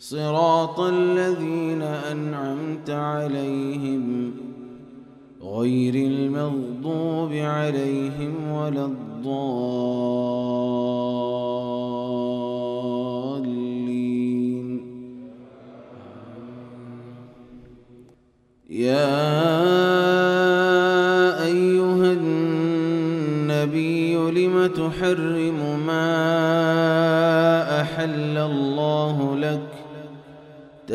صراط الذين أنعمت عليهم غير المغضوب عليهم ولا الضالين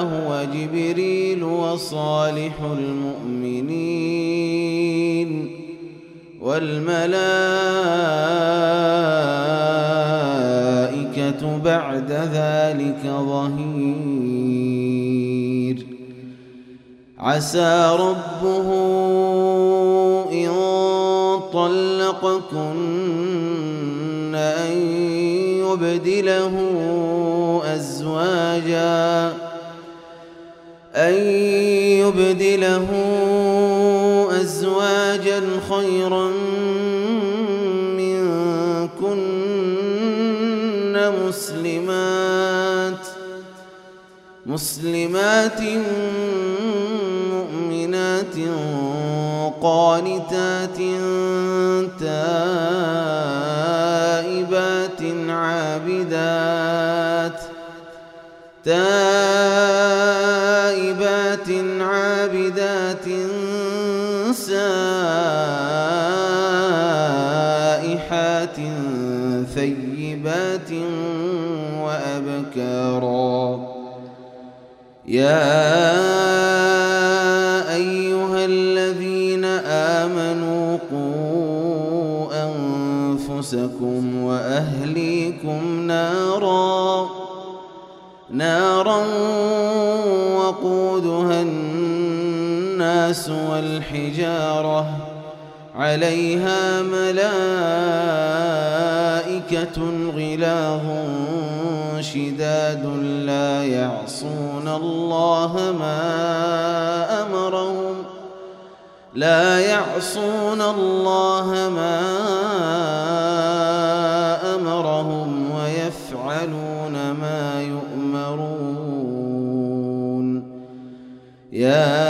مولاه وجبريل وصالح المؤمنين والملائكة بعد ذلك ظهير. عسى ربه إن طلقكن أن يبدله أزواجا أن يبدله أزواجا خيرا منكن مسلمات مسلمات مؤمنات قانتات تائبات عابدات تائبات ثيبات وأبكارا. يا أيها الذين آمنوا قوا أنفسكم وأهليكم نارا نارا وقودها الناس والحجارة. عليها ملائكة غلاظ شداد لا يعصون الله ما أمرهم لا يعصون الله ما أمرهم ويفعلون ما يؤمرون. يا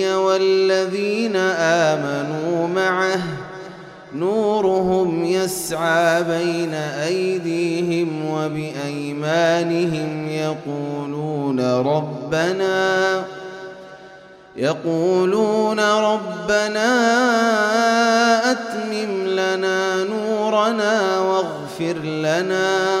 والذين آمنوا معه نورهم يسعى بين أيديهم وبأيمانهم يقولون ربنا يقولون ربنا أتمم لنا نورنا واغفر لنا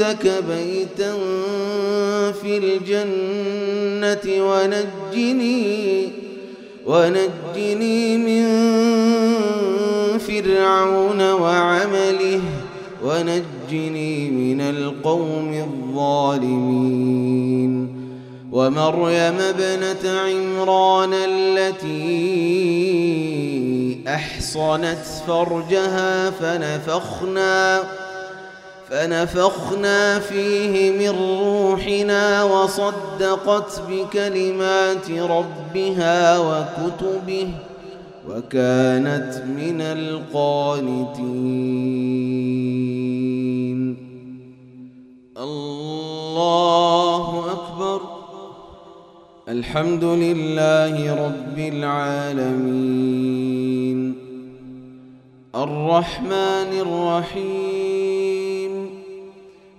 عندك بيتا في الجنة ونجني ونجني من فرعون وعمله ونجني من القوم الظالمين ومريم ابنة عمران التي أحصنت فرجها فنفخنا فنفخنا فيه من روحنا وصدقت بكلمات ربها وكتبه وكانت من القانتين. الله أكبر. الحمد لله رب العالمين. الرحمن الرحيم.